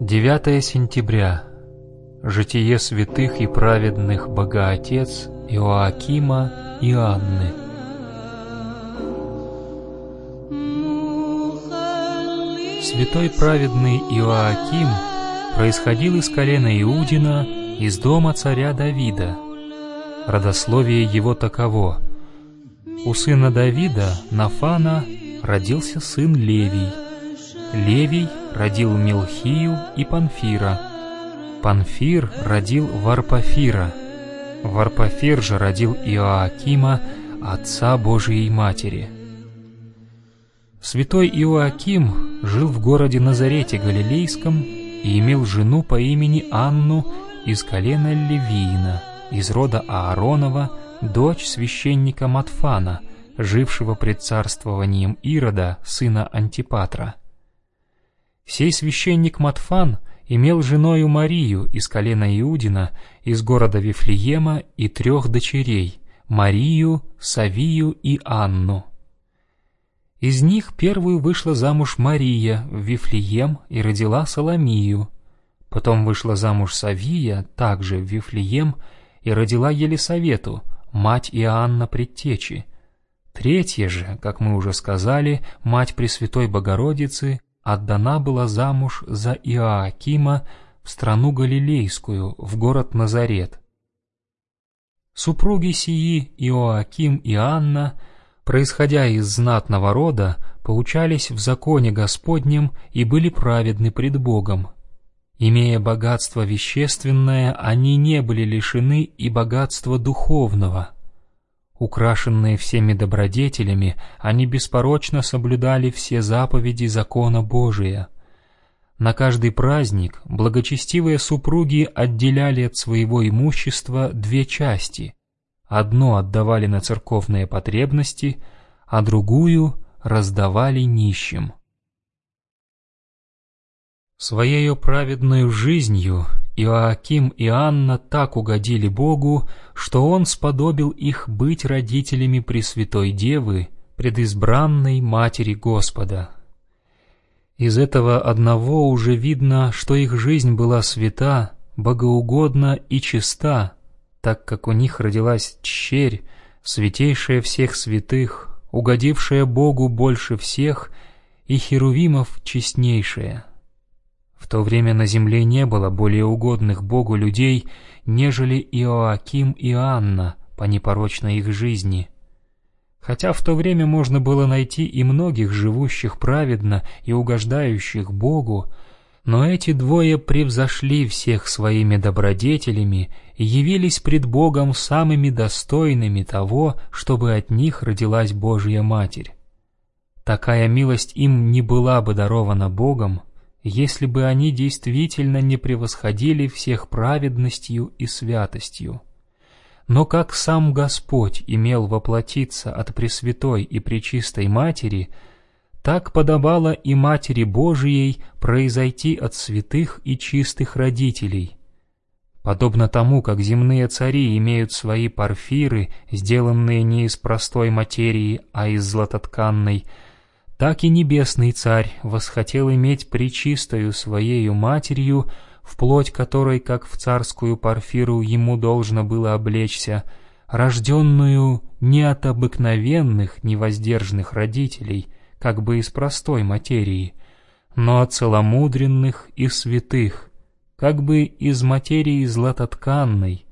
9 сентября. Житие святых и праведных Богоотец Иоакима и Анны. Святой праведный Иоаким происходил из колена Иудина, из дома царя Давида. Родословие его таково. У сына Давида, Нафана, родился сын Левий. Левий родил Милхию и Панфира. Панфир родил Варпафира. Варпафир же родил Иоакима, отца Божией Матери. Святой Иоаким жил в городе Назарете Галилейском и имел жену по имени Анну из колена Левиина, из рода Ааронова, дочь священника Матфана, жившего пред царствованием Ирода, сына Антипатра. Сей священник Матфан имел женою Марию из колена Иудина, из города Вифлеема и трех дочерей — Марию, Савию и Анну. Из них первую вышла замуж Мария в Вифлеем и родила Соломию. Потом вышла замуж Савия, также в Вифлеем, и родила Елисавету, мать Иоанна Предтечи. Третья же, как мы уже сказали, мать Пресвятой Богородицы, отдана была замуж за Иоакима в страну Галилейскую, в город Назарет. Супруги сии Иоаким и Анна, происходя из знатного рода, поучались в законе Господнем и были праведны пред Богом. Имея богатство вещественное, они не были лишены и богатства духовного — Украшенные всеми добродетелями, они беспорочно соблюдали все заповеди закона Божия. На каждый праздник благочестивые супруги отделяли от своего имущества две части. Одно отдавали на церковные потребности, а другую раздавали нищим. Своею праведную жизнью Иоаким и Анна так угодили Богу, что Он сподобил их быть родителями Пресвятой Девы, предизбранной Матери Господа. Из этого одного уже видно, что их жизнь была свята, богоугодна и чиста, так как у них родилась черь, святейшая всех святых, угодившая Богу больше всех, и херувимов честнейшая. В то время на земле не было более угодных Богу людей, нежели Иоаким и Анна по непорочной их жизни. Хотя в то время можно было найти и многих живущих праведно и угождающих Богу, но эти двое превзошли всех своими добродетелями и явились пред Богом самыми достойными того, чтобы от них родилась Божья Матерь. Такая милость им не была бы дарована Богом, если бы они действительно не превосходили всех праведностью и святостью. Но как сам Господь имел воплотиться от Пресвятой и Пречистой Матери, так подобало и Матери Божией произойти от святых и чистых родителей. Подобно тому, как земные цари имеют свои парфиры, сделанные не из простой материи, а из златотканной, так и небесный царь восхотел иметь причистою своею матерью, вплоть которой, как в царскую парфиру, ему должно было облечься, рожденную не от обыкновенных невоздержанных родителей, как бы из простой материи, но от целомудренных и святых, как бы из материи златотканной,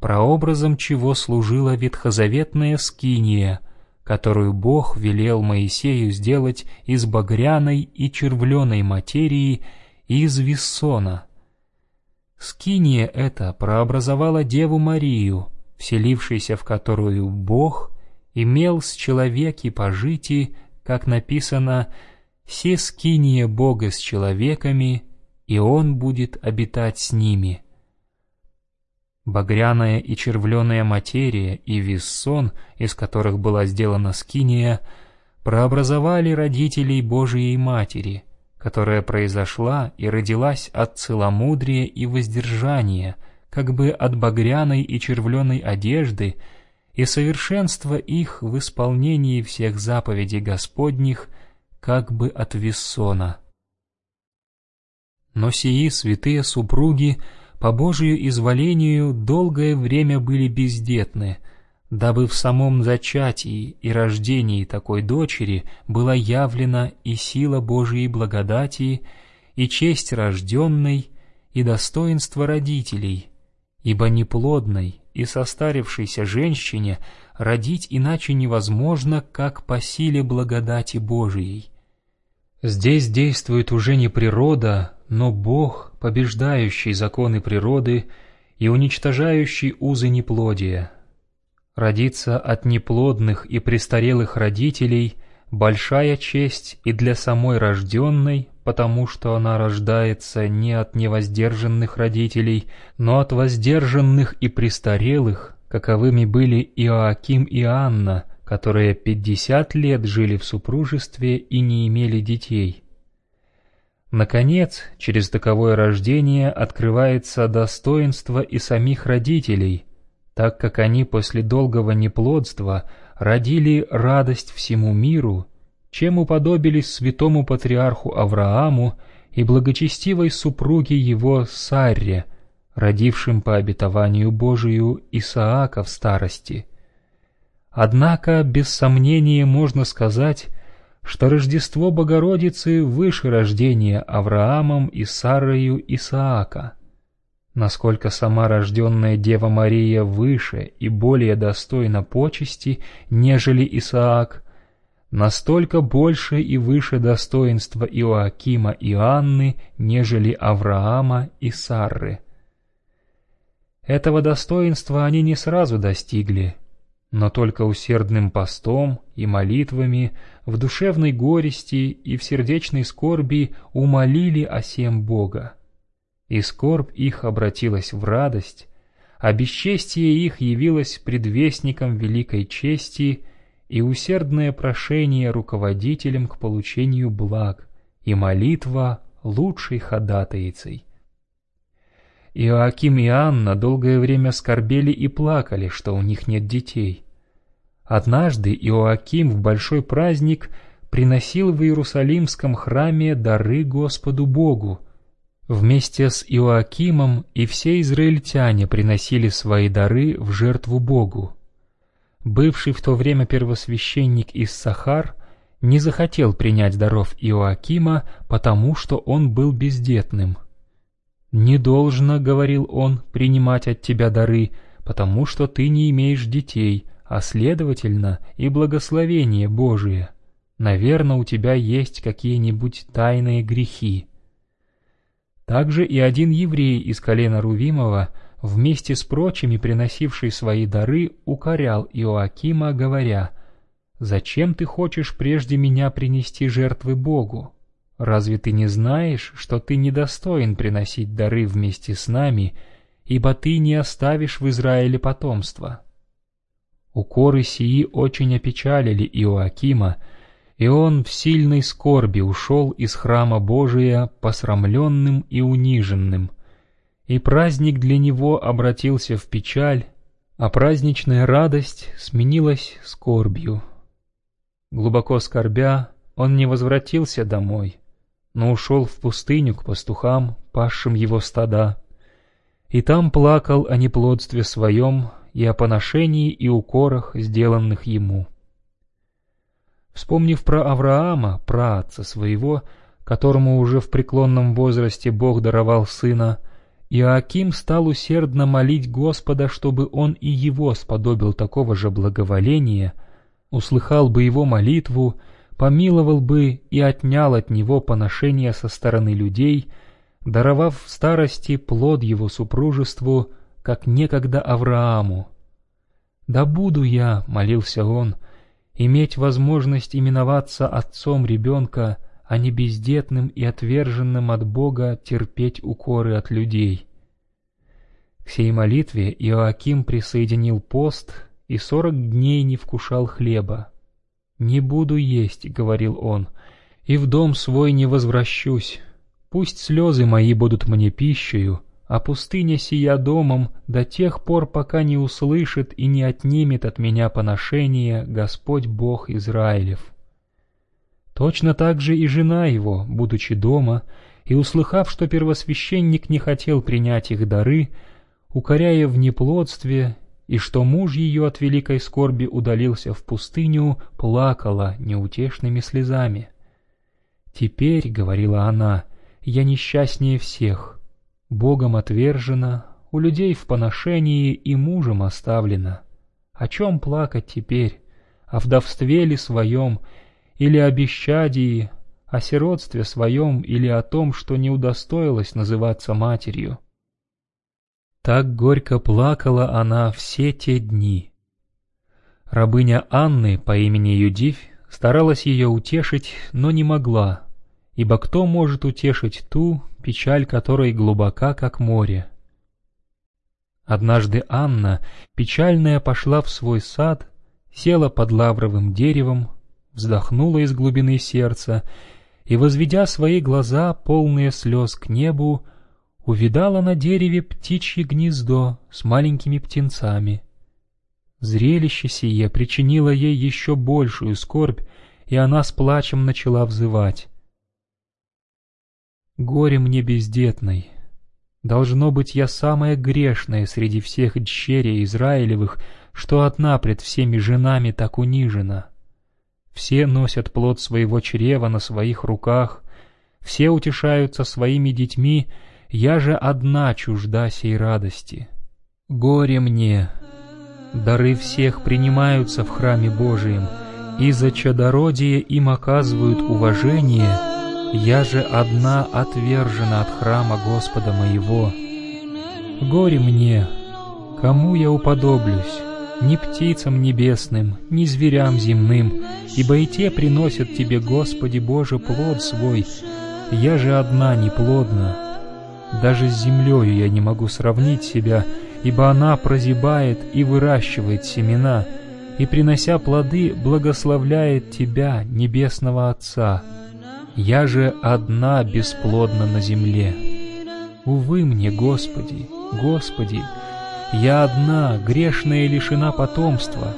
прообразом чего служила ветхозаветная скиния — которую Бог велел Моисею сделать из багряной и червленой материи и из виссона. Скиния эта прообразовала Деву Марию, вселившейся в которую Бог имел с человеки пожити, как написано «Се скиния Бога с человеками, и Он будет обитать с ними». Багряная и червленая материя и виссон, из которых была сделана скиния, прообразовали родителей Божией Матери, которая произошла и родилась от целомудрия и воздержания, как бы от багряной и червленой одежды, и совершенство их в исполнении всех заповедей Господних, как бы от виссона. Но сии святые супруги по Божию изволению долгое время были бездетны, дабы в самом зачатии и рождении такой дочери была явлена и сила Божией благодати, и честь рожденной, и достоинство родителей, ибо неплодной и состарившейся женщине родить иначе невозможно, как по силе благодати Божией. Здесь действует уже не природа, но Бог, побеждающий законы природы и уничтожающий узы неплодия. Родиться от неплодных и престарелых родителей – большая честь и для самой рожденной, потому что она рождается не от невоздержанных родителей, но от воздержанных и престарелых, каковыми были Иоаким и Анна, которые пятьдесят лет жили в супружестве и не имели детей. Наконец, через таковое рождение открывается достоинство и самих родителей, так как они после долгого неплодства родили радость всему миру – чем уподобились святому патриарху Аврааму и благочестивой супруге его Сарре, родившим по обетованию Божию Исаака в старости. Однако, без сомнения можно сказать, что Рождество Богородицы выше рождения Авраамом и Сарою Исаака. Насколько сама рожденная Дева Мария выше и более достойна почести, нежели Исаак – настолько больше и выше достоинства Иоакима и Анны, нежели Авраама и Сарры. Этого достоинства они не сразу достигли, но только усердным постом и молитвами в душевной горести и в сердечной скорби умолили о сем Бога. И скорбь их обратилась в радость, а бесчестие их явилось предвестником великой чести — и усердное прошение руководителям к получению благ, и молитва лучшей ходатайцей. Иоаким и Анна долгое время скорбели и плакали, что у них нет детей. Однажды Иоаким в большой праздник приносил в Иерусалимском храме дары Господу Богу. Вместе с Иоакимом и все израильтяне приносили свои дары в жертву Богу. Бывший в то время первосвященник из Сахар не захотел принять даров Иоакима, потому что он был бездетным. «Не должно, — говорил он, — принимать от тебя дары, потому что ты не имеешь детей, а, следовательно, и благословение Божие. Наверное, у тебя есть какие-нибудь тайные грехи». Также и один еврей из колена Рувимова — вместе с прочими приносивший свои дары, укорял Иоакима, говоря, «Зачем ты хочешь прежде меня принести жертвы Богу? Разве ты не знаешь, что ты недостоин приносить дары вместе с нами, ибо ты не оставишь в Израиле потомства?» Укоры сии очень опечалили Иоакима, и он в сильной скорби ушел из храма Божия посрамленным и униженным — и праздник для него обратился в печаль, а праздничная радость сменилась скорбью. Глубоко скорбя, он не возвратился домой, но ушел в пустыню к пастухам, пасшим его стада, и там плакал о неплодстве своем и о поношении и укорах, сделанных ему. Вспомнив про Авраама, праотца своего, которому уже в преклонном возрасте Бог даровал сына, Иоаким стал усердно молить Господа, чтобы он и его сподобил такого же благоволения, услыхал бы его молитву, помиловал бы и отнял от него поношение со стороны людей, даровав в старости плод его супружеству, как некогда Аврааму. «Да буду я», — молился он, — «иметь возможность именоваться отцом ребенка, а не бездетным и отверженным от Бога терпеть укоры от людей. К сей молитве Иоаким присоединил пост и сорок дней не вкушал хлеба. «Не буду есть», — говорил он, — «и в дом свой не возвращусь. Пусть слезы мои будут мне пищею, а пустыня сия домом до тех пор, пока не услышит и не отнимет от меня поношение Господь Бог Израилев». Точно так же и жена его, будучи дома, и, услыхав, что первосвященник не хотел принять их дары, укоряя в неплодстве, и что муж ее от великой скорби удалился в пустыню, плакала неутешными слезами. «Теперь, — говорила она, — я несчастнее всех, Богом отвержена, у людей в поношении и мужем оставлена. О чем плакать теперь? О вдовстве ли своем, или о бесчадии, о сиротстве своем или о том, что не удостоилась называться матерью. Так горько плакала она все те дни. Рабыня Анны по имени Юдивь старалась ее утешить, но не могла, ибо кто может утешить ту, печаль которой глубока, как море? Однажды Анна, печальная, пошла в свой сад, села под лавровым деревом, вздохнула из глубины сердца и, возведя свои глаза, полные слез к небу, увидала на дереве птичье гнездо с маленькими птенцами. Зрелище сие причинило ей еще большую скорбь, и она с плачем начала взывать. «Горе мне бездетной! Должно быть, я самая грешная среди всех дщерей Израилевых, что одна пред всеми женами так унижена». Все носят плод своего чрева на своих руках, все утешаются своими детьми, я же одна чужда сей радости. Горе мне! Дары всех принимаются в храме Божием, и за чадородие им оказывают уважение, я же одна отвержена от храма Господа моего. Горе мне! Кому я уподоблюсь? ни птицам небесным, ни зверям земным, ибо и те приносят Тебе, Господи Боже, плод свой, я же одна неплодна. Даже с землею я не могу сравнить себя, ибо она прозябает и выращивает семена, и, принося плоды, благословляет Тебя, Небесного Отца. Я же одна бесплодна на земле. Увы мне, Господи, Господи, я одна, грешная и лишена потомства.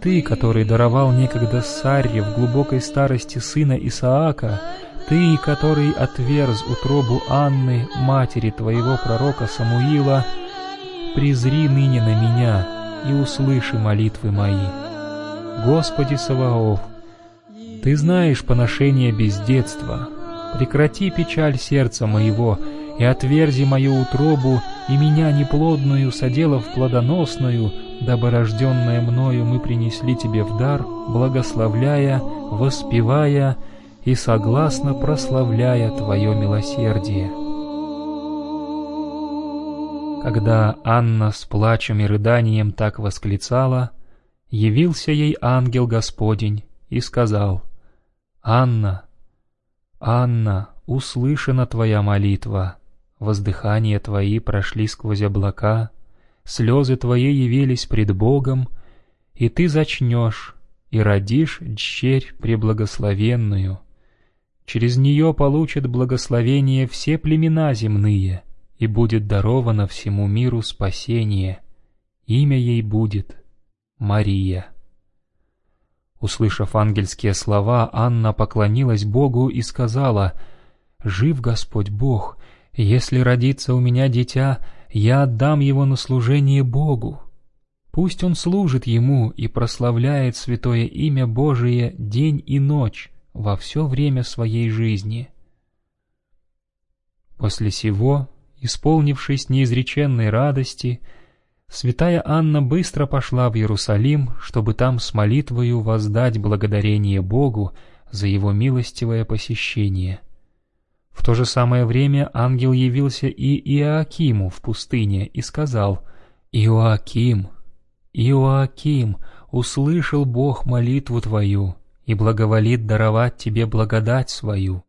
Ты, который даровал некогда Сарре в глубокой старости сына Исаака, ты, который отверз утробу Анны, матери твоего пророка Самуила, презри ныне на меня и услыши молитвы мои. Господи Саваоф, Ты знаешь поношение бездетства, прекрати печаль сердца моего и отверзи мою утробу, и меня неплодную, соделав плодоносную, дабы мною мы принесли тебе в дар, благословляя, воспевая и согласно прославляя Твое милосердие. Когда Анна с плачем и рыданием так восклицала, явился ей ангел Господень и сказал, «Анна, Анна, услышана Твоя молитва» воздыхания Твои прошли сквозь облака, слезы Твои явились пред Богом, и Ты зачнешь и родишь дщерь преблагословенную. Через нее получат благословение все племена земные, и будет даровано всему миру спасение. Имя ей будет Мария. Услышав ангельские слова, Анна поклонилась Богу и сказала, «Жив Господь Бог, если родится у меня дитя, я отдам его на служение Богу. Пусть он служит ему и прославляет святое имя Божие день и ночь во все время своей жизни. После сего, исполнившись неизреченной радости, святая Анна быстро пошла в Иерусалим, чтобы там с молитвою воздать благодарение Богу за его милостивое посещение. В то же самое время ангел явился и Иоакиму в пустыне и сказал, «Иоаким, Иоаким, услышал Бог молитву твою и благоволит даровать тебе благодать свою.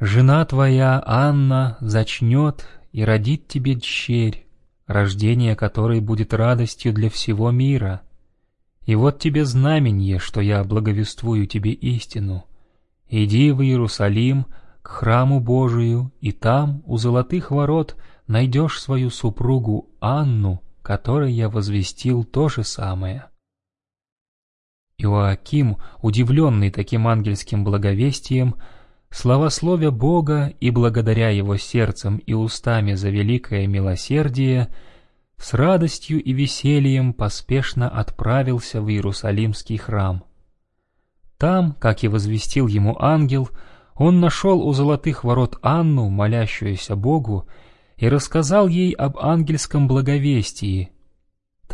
Жена твоя, Анна, зачнет и родит тебе дщерь, рождение которой будет радостью для всего мира. И вот тебе знаменье, что я благовествую тебе истину. Иди в Иерусалим, к храму Божию, и там, у золотых ворот, найдешь свою супругу Анну, которой я возвестил то же самое». Иоаким, удивленный таким ангельским благовестием, славословя Бога и благодаря Его сердцем и устами за великое милосердие, с радостью и весельем поспешно отправился в Иерусалимский храм. Там, как и возвестил ему ангел, он нашел у золотых ворот Анну, молящуюся Богу, и рассказал ей об ангельском благовестии.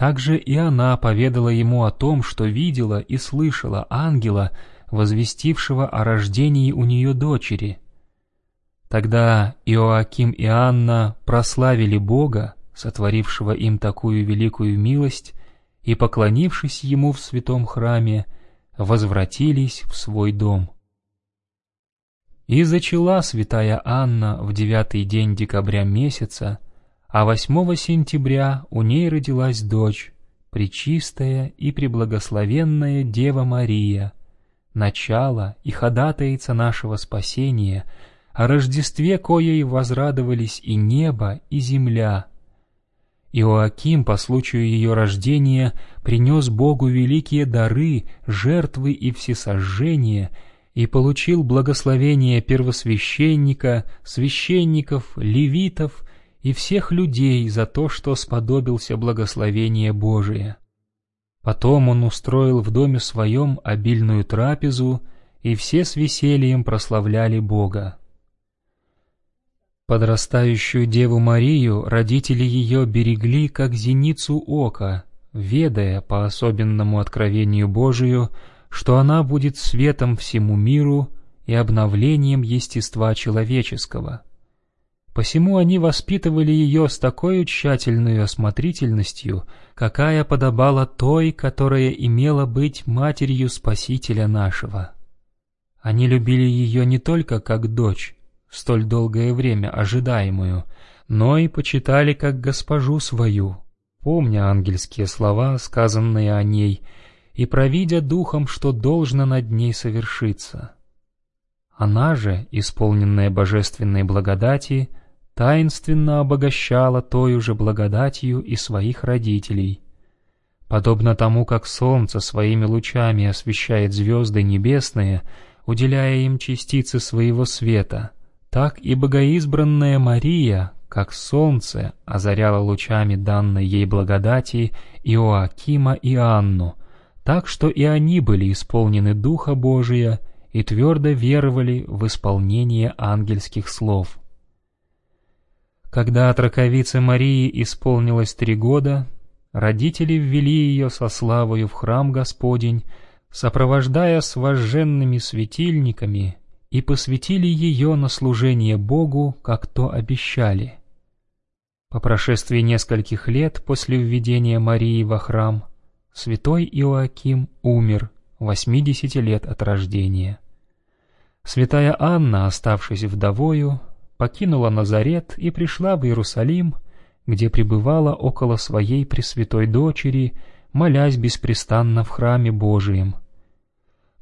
Также и она поведала ему о том, что видела и слышала ангела, возвестившего о рождении у нее дочери. Тогда Иоаким и Анна прославили Бога, сотворившего им такую великую милость, и, поклонившись Ему в святом храме, возвратились в свой дом. И зачала святая Анна в девятый день декабря месяца, а восьмого сентября у ней родилась дочь, пречистая и преблагословенная Дева Мария, начало и ходатайца нашего спасения, о Рождестве коей возрадовались и небо, и земля. Иоаким по случаю ее рождения принес Богу великие дары, жертвы и всесожжения и получил благословение первосвященника, священников, левитов и всех людей за то, что сподобился благословения Божия. Потом он устроил в доме своем обильную трапезу, и все с весельем прославляли Бога. Подрастающую Деву Марию родители ее берегли, как зеницу ока, ведая по особенному откровению Божию, что она будет светом всему миру и обновлением естества человеческого. Посему они воспитывали ее с такой тщательной осмотрительностью, какая подобала той, которая имела быть матерью Спасителя нашего. Они любили ее не только как дочь, столь долгое время ожидаемую, но и почитали как госпожу свою, помня ангельские слова, сказанные о ней, и провидя духом, что должно над ней совершиться. Она же, исполненная божественной благодати, таинственно обогащала той же благодатью и своих родителей. Подобно тому, как солнце своими лучами освещает звезды небесные, уделяя им частицы своего света, так и богоизбранная Мария, как солнце, озаряла лучами данной ей благодати Иоакима и Анну, так что и они были исполнены Духа Божия и твердо веровали в исполнение ангельских слов. Когда от раковицы Марии исполнилось три года, родители ввели ее со славою в храм Господень, сопровождая с вожженными светильниками, и посвятили ее на служение Богу, как то обещали. По прошествии нескольких лет после введения Марии во храм, святой Иоаким умер, 80 лет от рождения. Святая Анна, оставшись вдовою, покинула Назарет и пришла в Иерусалим, где пребывала около своей Пресвятой Дочери, молясь беспрестанно в храме Божием.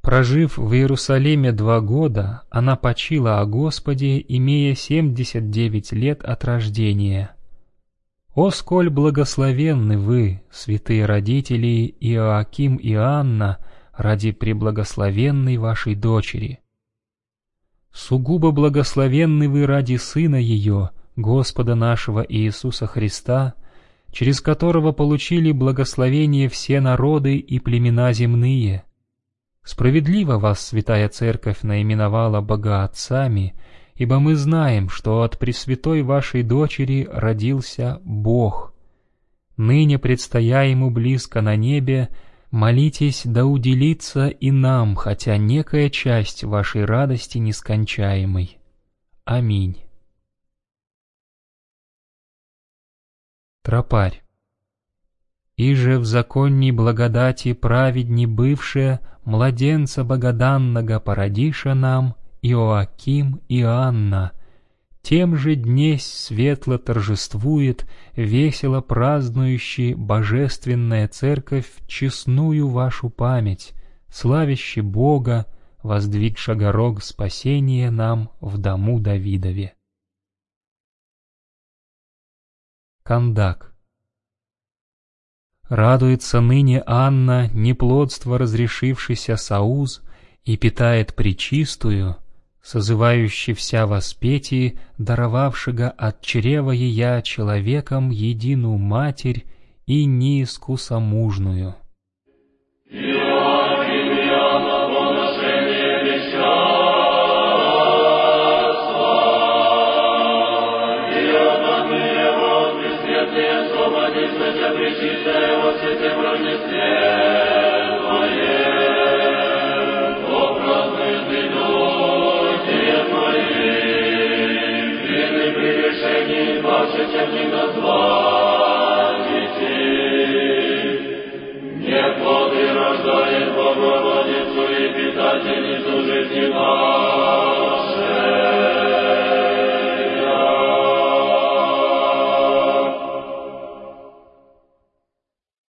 Прожив в Иерусалиме два года, она почила о Господе, имея семьдесят девять лет от рождения. О, сколь благословенны вы, святые родители Иоаким и Анна, ради преблагословенной вашей дочери! Сугубо благословенны вы ради Сына Ее, Господа нашего Иисуса Христа, через которого получили благословение все народы и племена земные. Справедливо вас Святая Церковь наименовала богоотцами, ибо мы знаем, что от Пресвятой вашей дочери родился Бог. Ныне, предстоя Ему близко на небе, Молитесь, да уделится и нам, хотя некая часть вашей радости нескончаемой. Аминь. Тропарь. И же в законней благодати праведни бывшая младенца богоданного породиша нам Иоаким и Анна, тем же днесь светло торжествует, весело празднующий Божественная Церковь честную вашу память, славящий Бога, воздвиг шагорог спасения нам в дому Давидове. Кандак Радуется ныне Анна, неплодство разрешившийся соуз, и питает причистую, созывающий вся воспети, даровавшего от чрева ея человеком единую матерь и неискусомужную.